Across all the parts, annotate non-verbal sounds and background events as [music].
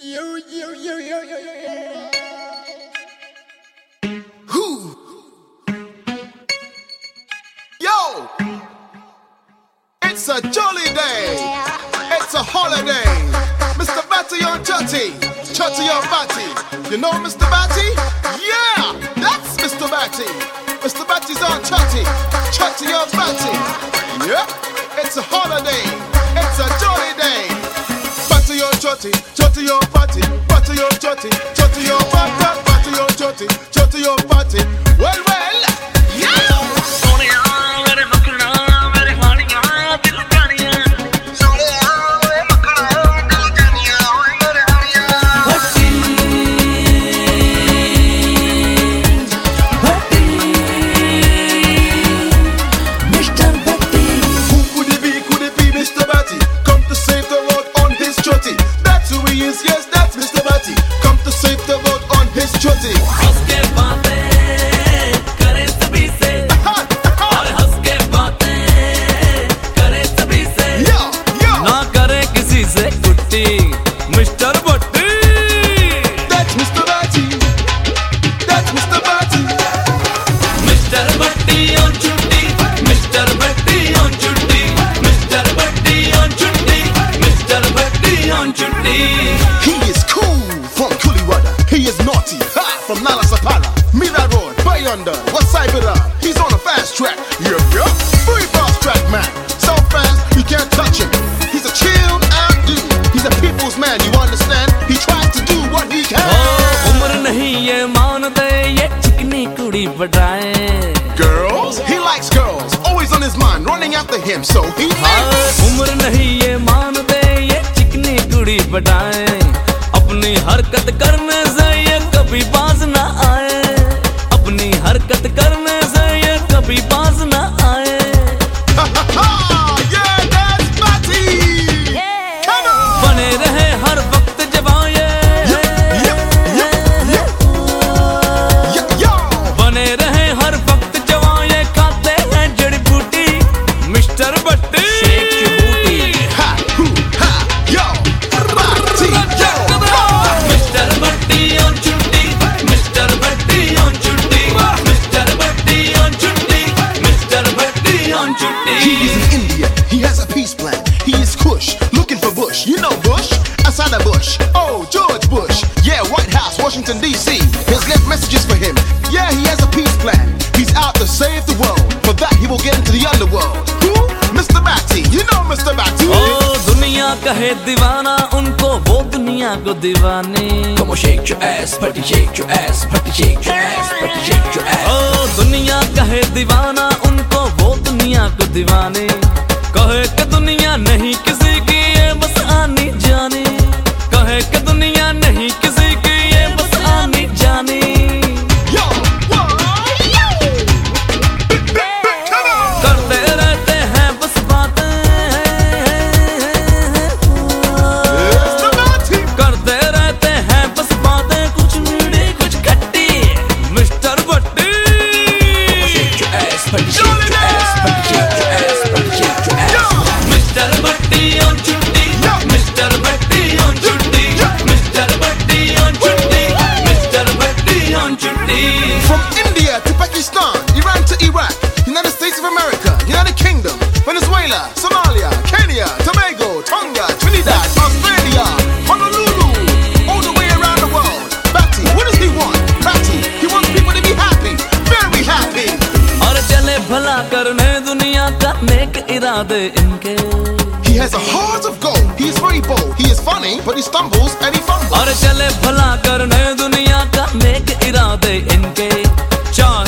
Yo, yo, yo, yo, yo, yo, yo. Who? Yo! It's a jolly day. It's a holiday. Mr. Bhatti on Chutti. Chutti on Bhatti. You know Mr. Bhatti? Yeah! That's Mr. Bhatti. Mr. Bhatti's on Chutti. Chutti on Bhatti. Yep. It's a holiday. It's a jolly day. Bhatti on Chutti. Chutti on Bhatti. Bhatti on Chutti. Chutti on Bhatti. Bhatti on Chutti. Chutti on Bhatti. Well, well. Chutty. हंस के बातें करे सभी से। और हंस के बातें करे सभी से। ना करे किसी से कुट्टी mister from Nalasopara, me that Road, Bhayander, Vasai Virar. He's on a fast track. Yup, yup. Free fast track, man. So fast, you can't touch him. He's a chilled out dude. He's a people's man, you understand? He tries to do what he can. Oh, umar nahi ye maanate, ye chikni kudi badaye. Girls? He likes girls. Always on his mind, running after him, so he needs. umar nahi ye maanate, ye chikni kudi badaye. अपनी हरकत करने से कभी बाज ना आए। He is in India, he has a peace plan. He is Kush, looking for Bush. You know Bush? Outside Bush. Oh, George Bush. Yeah, White House, Washington, D.C. There's left messages for him. Yeah, he has a peace plan. He's out to save the world. For that, he will get into the underworld. Who? Mr. Bhatti. You know Mr. Bhatti. Oh, दुनिया कहे divana, unko wo दुनिया ko दीवाने Come on, shake your ass, party, shake your ass, party, shake your ass, party, shake your ass. Oh, दुनिया कहे divana. दीवानी कहे कि दुनिया नहीं किसी की ये बस आनी जानी। कहे कि दुनिया नहीं किसी की ये बस आनी जानी! करते रहते हैं बस बातें। करते रहते हैं बस बातें कुछ मीठी कुछ खट्टी। Mister Batti. country day. From India to Pakistan, Iran to Iraq, United States of America, United Kingdom, Venezuela, Somalia, Kenya, Tobago, Tonga, Trinidad, Australia, Honolulu, all the way around the world. Bhatti, what does he want? Bhatti, he wants people to be happy, very happy. He has a heart of gold. He is very bold. He is funny, but he stumbles and he fumbles. इनके चाँद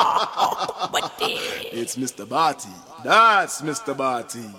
[laughs] It's Mr. Barty. That's Mr. Barty.